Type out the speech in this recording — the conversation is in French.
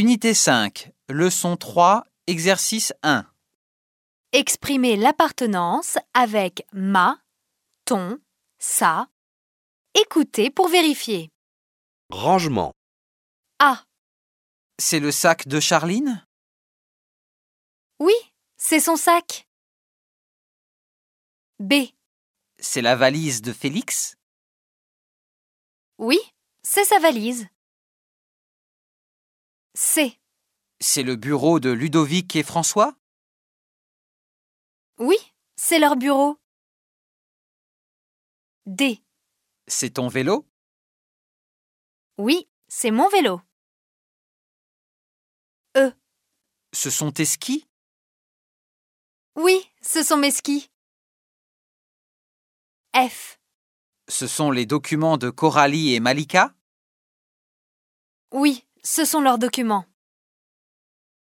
Unité 5, leçon 3, exercice 1. Exprimez l'appartenance avec ma, ton, sa. Écoutez pour vérifier. Rangement. A. C'est le sac de Charline? Oui, c'est son sac. B. C'est la valise de Félix? Oui, c'est sa valise. C. C'est le bureau de Ludovic et François? Oui, c'est leur bureau. D. C'est ton vélo? Oui, c'est mon vélo. E. Ce sont tes skis? Oui, ce sont mes skis. F. Ce sont les documents de Coralie et Malika? Oui, ce sont leurs documents.